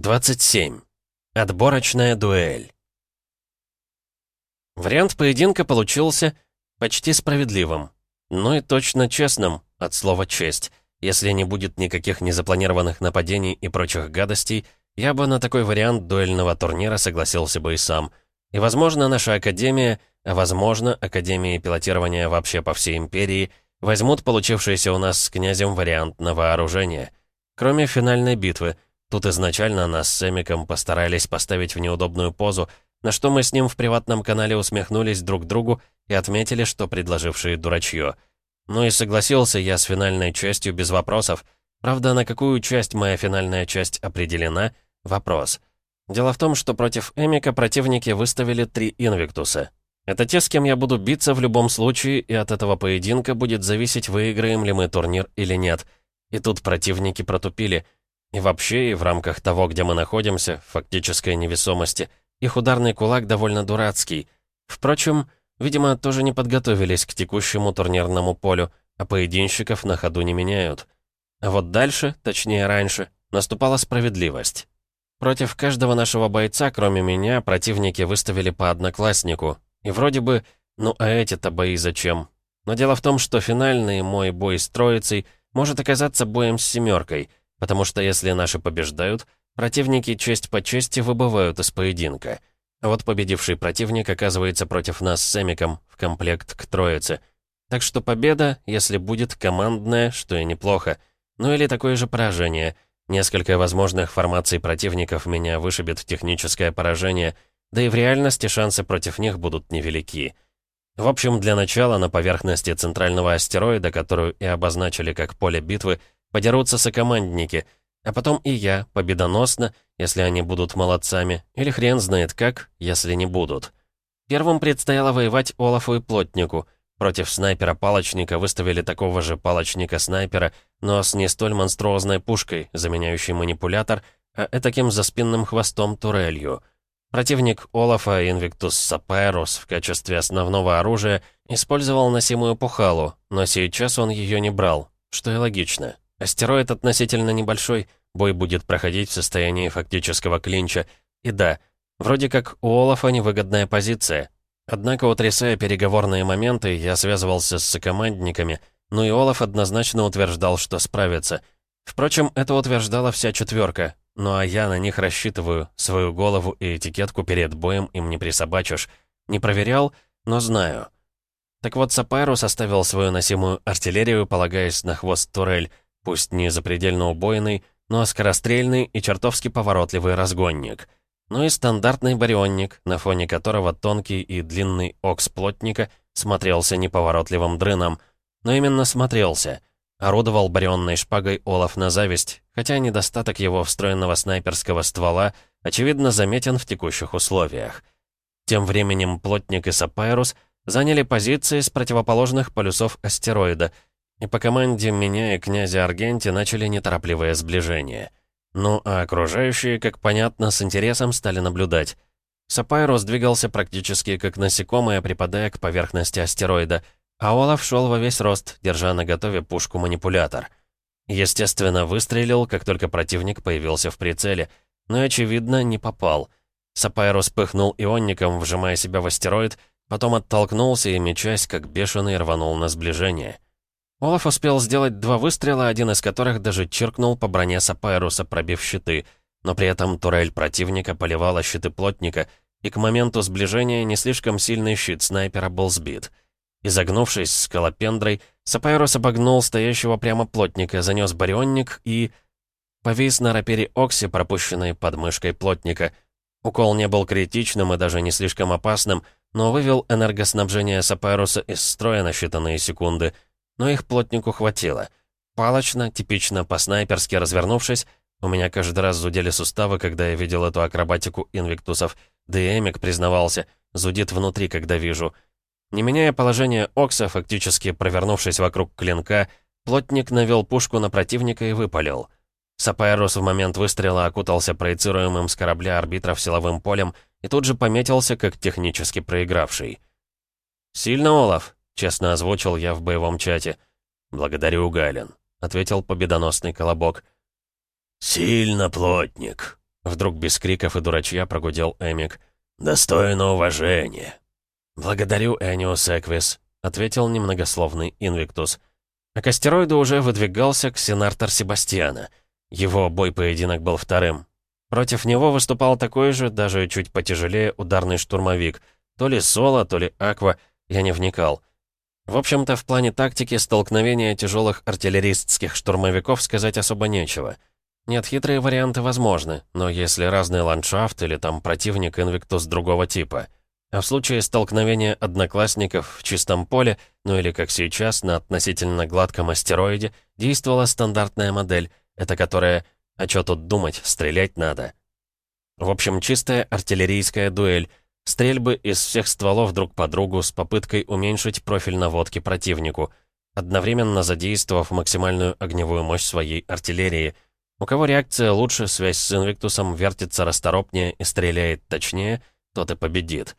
27. Отборочная дуэль. Вариант поединка получился почти справедливым. Ну и точно честным, от слова «честь». Если не будет никаких незапланированных нападений и прочих гадостей, я бы на такой вариант дуэльного турнира согласился бы и сам. И, возможно, наша Академия, а возможно, Академии пилотирования вообще по всей Империи, возьмут получившийся у нас с князем вариант на вооружение. Кроме финальной битвы — Тут изначально нас с Эмиком постарались поставить в неудобную позу, на что мы с ним в приватном канале усмехнулись друг другу и отметили, что предложившие дурачье. Ну и согласился я с финальной частью без вопросов. Правда, на какую часть моя финальная часть определена — вопрос. Дело в том, что против Эмика противники выставили три Инвиктуса. Это те, с кем я буду биться в любом случае, и от этого поединка будет зависеть, выиграем ли мы турнир или нет. И тут противники протупили — и вообще, и в рамках того, где мы находимся, фактической невесомости, их ударный кулак довольно дурацкий. Впрочем, видимо, тоже не подготовились к текущему турнирному полю, а поединщиков на ходу не меняют. А вот дальше, точнее раньше, наступала справедливость. Против каждого нашего бойца, кроме меня, противники выставили по однокласснику. И вроде бы, ну а эти-то бои зачем? Но дело в том, что финальный мой бой с троицей может оказаться боем с семеркой — Потому что если наши побеждают, противники честь по чести выбывают из поединка. Вот победивший противник оказывается против нас с Эмиком в комплект к троице. Так что победа, если будет командная, что и неплохо. Ну или такое же поражение. Несколько возможных формаций противников меня вышибет в техническое поражение, да и в реальности шансы против них будут невелики. В общем, для начала на поверхности центрального астероида, которую и обозначили как поле битвы, Подерутся сокомандники, а потом и я, победоносно, если они будут молодцами, или хрен знает как, если не будут. Первым предстояло воевать Олафу и Плотнику. Против снайпера-палочника выставили такого же палочника-снайпера, но с не столь монструозной пушкой, заменяющей манипулятор, а этаким заспинным хвостом турелью. Противник Олафа, Инвиктус Сапайрус, в качестве основного оружия использовал носимую пухалу, но сейчас он ее не брал, что и логично. Астероид относительно небольшой, бой будет проходить в состоянии фактического клинча. И да, вроде как у Олафа невыгодная позиция. Однако, утрясая переговорные моменты, я связывался с сокомандниками, ну и Олаф однозначно утверждал, что справится. Впрочем, это утверждала вся четверка. Ну а я на них рассчитываю, свою голову и этикетку перед боем им не присобачишь. Не проверял, но знаю. Так вот, Сапайрус оставил свою носимую артиллерию, полагаясь на хвост турель, Пусть не запредельно убойный, но скорострельный и чертовски поворотливый разгонник. Ну и стандартный барионник, на фоне которого тонкий и длинный окс плотника смотрелся неповоротливым дрыном. Но именно смотрелся. Орудовал барионной шпагой Олаф на зависть, хотя недостаток его встроенного снайперского ствола очевидно заметен в текущих условиях. Тем временем плотник и Сапайрус заняли позиции с противоположных полюсов астероида — и по команде меня и князя Аргенти начали неторопливое сближение. Ну, а окружающие, как понятно, с интересом стали наблюдать. Сапайрус двигался практически как насекомое, припадая к поверхности астероида, а Олаф шел во весь рост, держа наготове пушку-манипулятор. Естественно, выстрелил, как только противник появился в прицеле, но, очевидно, не попал. Сапайрус пыхнул ионником, вжимая себя в астероид, потом оттолкнулся и, мечась, как бешеный, рванул на сближение. Олаф успел сделать два выстрела, один из которых даже чиркнул по броне Сапайруса, пробив щиты, но при этом турель противника поливала щиты плотника, и к моменту сближения не слишком сильный щит снайпера был сбит. Изогнувшись скалопендрой, Сапайрус обогнул стоящего прямо плотника, занес барионник и... Повис на рапире Окси, пропущенной под мышкой плотника. Укол не был критичным и даже не слишком опасным, но вывел энергоснабжение Сапайруса из строя на считанные секунды — но их плотнику хватило. Палочно, типично по-снайперски развернувшись, у меня каждый раз зудели суставы, когда я видел эту акробатику инвиктусов, да и Эмик признавался, зудит внутри, когда вижу. Не меняя положение Окса, фактически провернувшись вокруг клинка, плотник навел пушку на противника и выпалил. Сапайрус в момент выстрела окутался проецируемым с корабля арбитров силовым полем и тут же пометился как технически проигравший. «Сильно, Олаф?» Честно озвучил я в боевом чате. «Благодарю, Галин», — ответил победоносный колобок. «Сильно, плотник», — Вдруг без криков и дурачья прогудел Эмик. «Достойно уважения». «Благодарю, Эниус Эквис», — ответил немногословный Инвиктус. А к уже выдвигался ксенартор Себастьяна. Его бой-поединок был вторым. Против него выступал такой же, даже чуть потяжелее, ударный штурмовик. То ли Соло, то ли Аква, я не вникал. В общем-то, в плане тактики столкновения тяжелых артиллеристских штурмовиков сказать особо нечего. Нет, хитрые варианты возможны, но если разный ландшафт или там противник инвиктус другого типа. А в случае столкновения одноклассников в чистом поле, ну или как сейчас, на относительно гладком астероиде, действовала стандартная модель, это которая а чё тут думать, стрелять надо. В общем, чистая артиллерийская дуэль. Стрельбы из всех стволов друг по другу с попыткой уменьшить профиль наводки противнику, одновременно задействовав максимальную огневую мощь своей артиллерии. У кого реакция лучше, связь с Инвиктусом вертится расторопнее и стреляет точнее, тот и победит.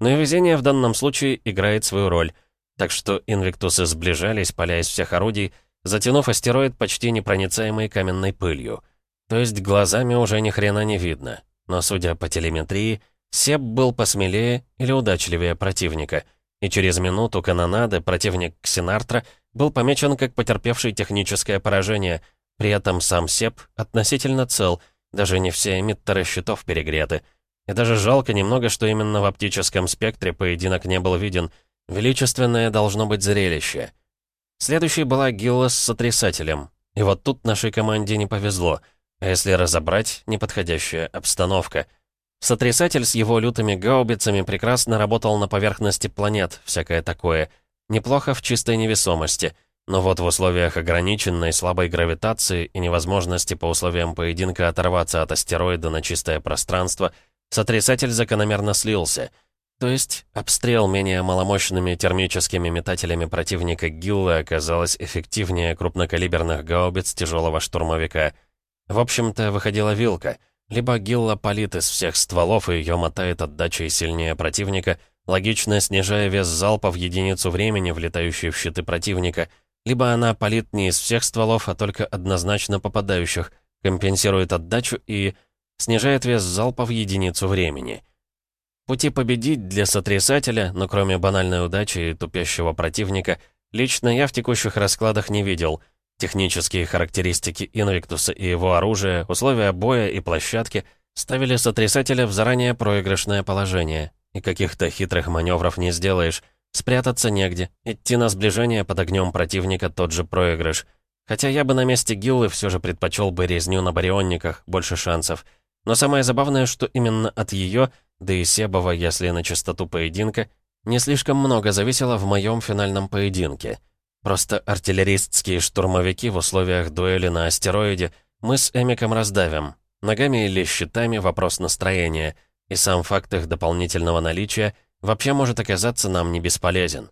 Но и везение в данном случае играет свою роль. Так что Инвиктусы сближались, поля из всех орудий, затянув астероид почти непроницаемой каменной пылью — то есть глазами уже ни хрена не видно. Но судя по телеметрии, Себ был посмелее или удачливее противника. И через минуту канонады противник Ксенартра был помечен как потерпевший техническое поражение. При этом сам Себ относительно цел, даже не все эмиттеры щитов перегреты. И даже жалко немного, что именно в оптическом спектре поединок не был виден. Величественное должно быть зрелище. Следующей была Гилла с сотрясателем. И вот тут нашей команде не повезло — а если разобрать, неподходящая обстановка. Сотрясатель с его лютыми гаубицами прекрасно работал на поверхности планет, всякое такое. Неплохо в чистой невесомости. Но вот в условиях ограниченной слабой гравитации и невозможности по условиям поединка оторваться от астероида на чистое пространство, сотрясатель закономерно слился. То есть обстрел менее маломощными термическими метателями противника Гиллы оказалось эффективнее крупнокалиберных гаубиц тяжелого штурмовика — в общем-то, выходила вилка. Либо Гилла палит из всех стволов, и ее мотает отдачей сильнее противника, логично снижая вес залпа в единицу времени, влетающей в щиты противника, либо она палит не из всех стволов, а только однозначно попадающих, компенсирует отдачу и снижает вес залпа в единицу времени. Пути победить для сотрясателя, но кроме банальной удачи и тупящего противника, лично я в текущих раскладах не видел — Технические характеристики Инвиктуса и его оружия, условия боя и площадки ставили сотрясателя в заранее проигрышное положение. И каких-то хитрых маневров не сделаешь. Спрятаться негде. Идти на сближение под огнем противника тот же проигрыш. Хотя я бы на месте Гиллы все же предпочел бы резню на барионниках, больше шансов. Но самое забавное, что именно от ее, да и Себова, если на частоту поединка, не слишком много зависело в моем финальном поединке. Просто артиллеристские штурмовики в условиях дуэли на астероиде мы с Эмиком раздавим. Ногами или щитами вопрос настроения, и сам факт их дополнительного наличия вообще может оказаться нам не бесполезен.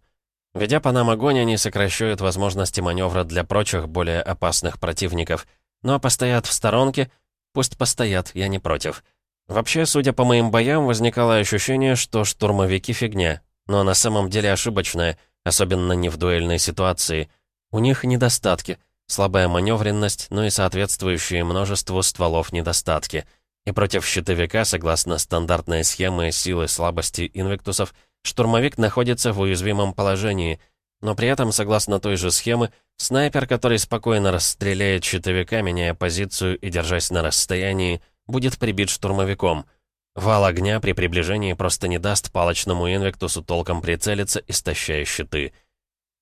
Ведя по нам огонь, они сокращают возможности маневра для прочих более опасных противников. Ну а постоят в сторонке, пусть постоят, я не против. Вообще, судя по моим боям, возникало ощущение, что штурмовики фигня, но на самом деле ошибочное — особенно не в дуэльной ситуации. У них недостатки, слабая маневренность, но и соответствующие множеству стволов недостатки. И против щитовика, согласно стандартной схеме силы слабости инвектусов, штурмовик находится в уязвимом положении, но при этом, согласно той же схемы, снайпер, который спокойно расстреляет щитовика, меняя позицию и держась на расстоянии, будет прибит штурмовиком — Вал огня при приближении просто не даст палочному инвектусу толком прицелиться, истощая щиты.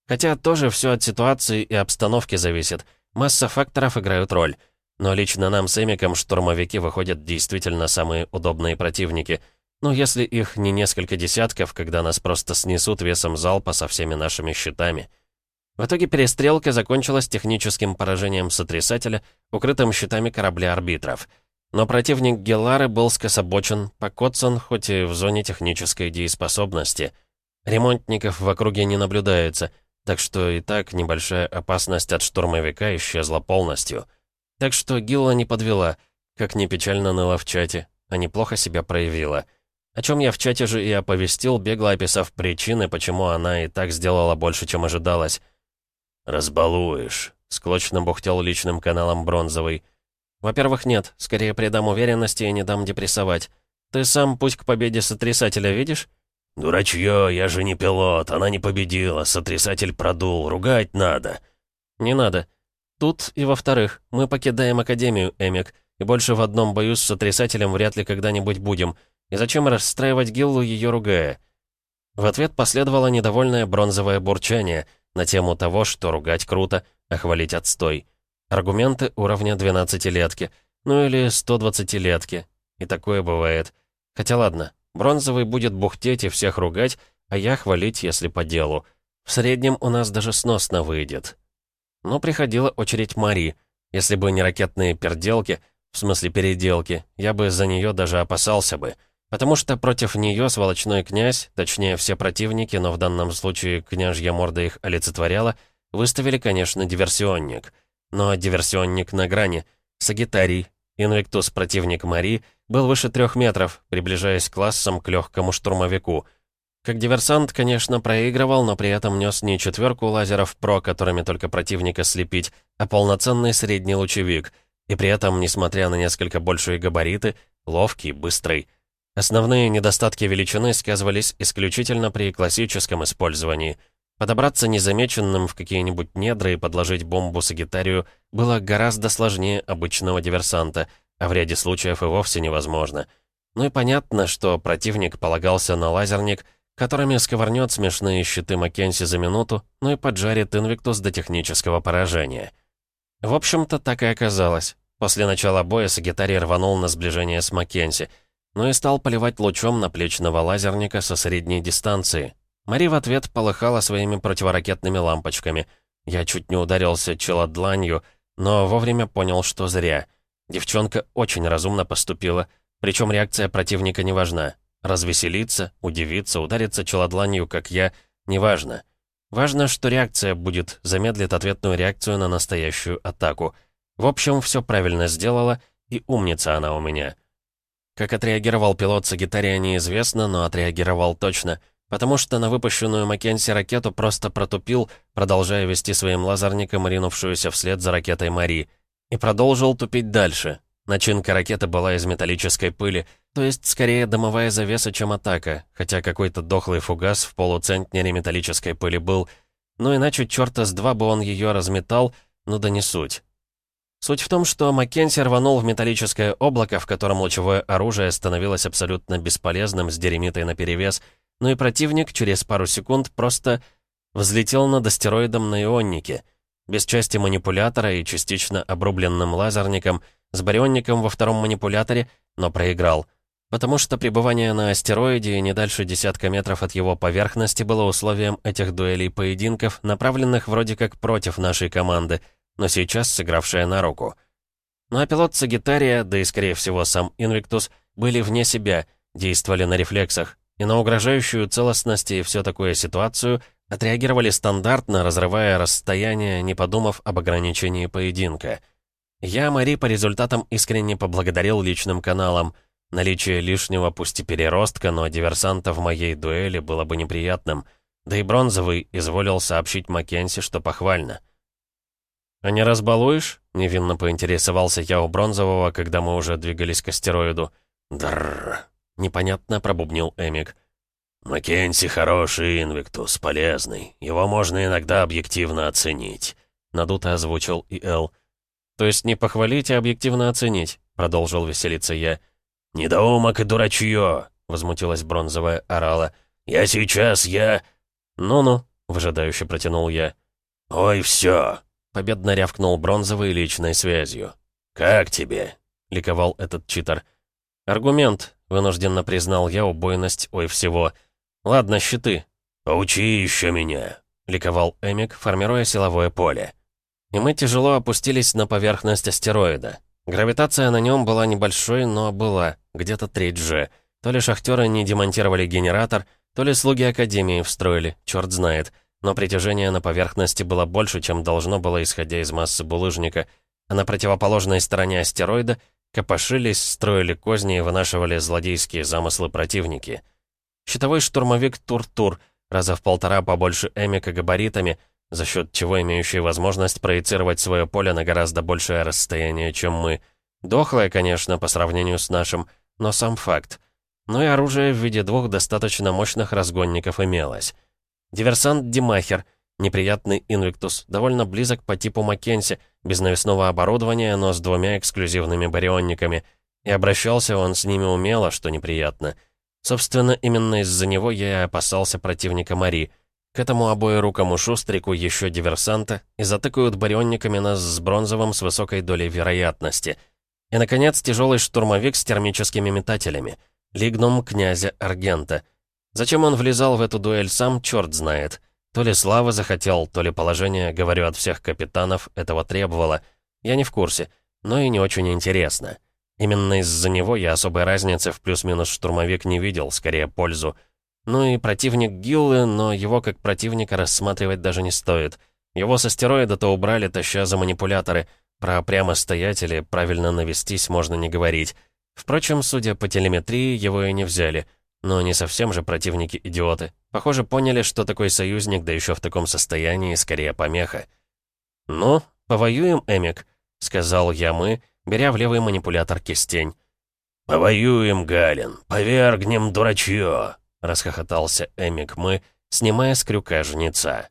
Хотя тоже все от ситуации и обстановки зависит. Масса факторов играют роль. Но лично нам с Эмиком штурмовики выходят действительно самые удобные противники. Ну, если их не несколько десятков, когда нас просто снесут весом залпа со всеми нашими щитами. В итоге перестрелка закончилась техническим поражением сотрясателя, укрытым щитами корабля арбитров — но противник Геллары был скособочен, покоцан, хоть и в зоне технической дееспособности. Ремонтников в округе не наблюдается, так что и так небольшая опасность от штурмовика исчезла полностью. Так что Гилла не подвела, как ни печально ныла в чате, а неплохо себя проявила. О чем я в чате же и оповестил, бегло описав причины, почему она и так сделала больше, чем ожидалось. «Разбалуешь», — склочно бухтел личным каналом Бронзовый. Во-первых, нет. Скорее придам уверенности и не дам депрессовать. Ты сам путь к победе сотрясателя видишь? «Дурачье, я же не пилот, она не победила, сотрясатель продул, ругать надо». «Не надо. Тут и во-вторых, мы покидаем Академию, Эмик, и больше в одном бою с сотрясателем вряд ли когда-нибудь будем. И зачем расстраивать Гиллу, ее ругая?» В ответ последовало недовольное бронзовое бурчание на тему того, что ругать круто, а хвалить отстой. Аргументы уровня 12-летки, ну или 120-летки. И такое бывает. Хотя ладно, Бронзовый будет бухтеть и всех ругать, а я хвалить, если по делу. В среднем у нас даже сносно выйдет. Но приходила очередь Мари. Если бы не ракетные переделки, в смысле переделки, я бы за нее даже опасался бы. Потому что против нее сволочной князь, точнее все противники, но в данном случае княжья морда их олицетворяла, выставили, конечно, диверсионник. Но диверсионник на грани. Сагитарий, Инвиктус противник Мари, был выше трех метров, приближаясь классом к легкому штурмовику. Как диверсант, конечно, проигрывал, но при этом нес не четверку лазеров ПРО, которыми только противника слепить, а полноценный средний лучевик. И при этом, несмотря на несколько большие габариты, ловкий, быстрый. Основные недостатки величины сказывались исключительно при классическом использовании. Подобраться незамеченным в какие-нибудь недра и подложить бомбу Сагитарию было гораздо сложнее обычного диверсанта — а в ряде случаев и вовсе невозможно. Ну и понятно, что противник полагался на лазерник, которыми сковырнет смешные щиты Маккенси за минуту, ну и поджарит Инвиктус до технического поражения. В общем-то, так и оказалось. После начала боя Сагитарий рванул на сближение с Маккенси, но и стал поливать лучом наплечного лазерника со средней дистанции. Мари в ответ полыхала своими противоракетными лампочками. Я чуть не ударился челодланью, но вовремя понял, что зря. Девчонка очень разумно поступила, причем реакция противника не важна. Развеселиться, удивиться, удариться челодланью, как я, неважно. Важно, что реакция будет, замедлит ответную реакцию на настоящую атаку. В общем, все правильно сделала, и умница она у меня. Как отреагировал пилот Сагитария неизвестно, но отреагировал точно, потому что на выпущенную Маккенси ракету просто протупил, продолжая вести своим лазерником ринувшуюся вслед за ракетой Мари — и продолжил тупить дальше. Начинка ракеты была из металлической пыли, то есть скорее дымовая завеса, чем атака, хотя какой-то дохлый фугас в полуцентнере металлической пыли был. Ну иначе черта с два бы он ее разметал, ну да не суть. Суть в том, что Маккенси рванул в металлическое облако, в котором лучевое оружие становилось абсолютно бесполезным с деремитой наперевес, ну и противник через пару секунд просто взлетел над астероидом на ионнике — без части манипулятора и частично обрубленным лазерником, с барионником во втором манипуляторе, но проиграл. Потому что пребывание на астероиде не дальше десятка метров от его поверхности было условием этих дуэлей-поединков, направленных вроде как против нашей команды, но сейчас сыгравшая на руку. Ну а пилот Сагитария, да и скорее всего сам Инвиктус, были вне себя, действовали на рефлексах, и на угрожающую целостность и все такое ситуацию — Отреагировали стандартно, разрывая расстояние, не подумав об ограничении поединка. Я Мари по результатам искренне поблагодарил личным каналам. Наличие лишнего, пусть и переростка, но диверсанта в моей дуэли было бы неприятным. Да и Бронзовый изволил сообщить Маккенси, что похвально. «А не разбалуешь?» — невинно поинтересовался я у Бронзового, когда мы уже двигались к астероиду. «Дрррр!» — непонятно пробубнил Эмик. «Маккенси хороший инвиктус, полезный. Его можно иногда объективно оценить», — надуто озвучил и Эл. «То есть не похвалить, а объективно оценить?» — продолжил веселиться я. «Недоумок и дурачье!» — возмутилась бронзовая орала. «Я сейчас, я...» «Ну-ну», — выжидающе протянул я. «Ой, все!» — победно рявкнул бронзовой личной связью. «Как тебе?» — ликовал этот читер. «Аргумент», — вынужденно признал я убойность «Ой, всего». «Ладно, щиты». «Поучи еще меня», — ликовал Эмик, формируя силовое поле. И мы тяжело опустились на поверхность астероида. Гравитация на нем была небольшой, но была, где-то треть же. То ли шахтеры не демонтировали генератор, то ли слуги Академии встроили, черт знает. Но притяжение на поверхности было больше, чем должно было, исходя из массы булыжника. А на противоположной стороне астероида копошились, строили козни и вынашивали злодейские замыслы противники — Щитовой штурмовик Тур-Тур, раза в полтора побольше Эмика габаритами, за счет чего имеющий возможность проецировать свое поле на гораздо большее расстояние, чем мы. Дохлое, конечно, по сравнению с нашим, но сам факт. Ну и оружие в виде двух достаточно мощных разгонников имелось. Диверсант Димахер, неприятный Инвиктус, довольно близок по типу Маккенси, без навесного оборудования, но с двумя эксклюзивными барионниками. И обращался он с ними умело, что неприятно. Собственно, именно из-за него я и опасался противника Мари. К этому обоерукому шустрику еще диверсанта и затыкают барионниками нас с бронзовым с высокой долей вероятности. И, наконец, тяжелый штурмовик с термическими метателями. Лигнум князя Аргента. Зачем он влезал в эту дуэль сам, черт знает. То ли славы захотел, то ли положение, говорю от всех капитанов, этого требовало. Я не в курсе, но и не очень интересно. Именно из-за него я особой разницы в плюс-минус штурмовик не видел, скорее пользу. Ну и противник Гиллы, но его как противника рассматривать даже не стоит. Его с астероида-то убрали, таща за манипуляторы. Про прямо стоять или правильно навестись можно не говорить. Впрочем, судя по телеметрии, его и не взяли. Но не совсем же противники-идиоты. Похоже, поняли, что такой союзник, да еще в таком состоянии, скорее помеха. «Ну, повоюем, Эмик», — сказал я мы, — беря в левый манипулятор кистень. «Повоюем, Галин, повергнем дурачье!» — расхохотался Эмик мы, снимая с крюка жнеца.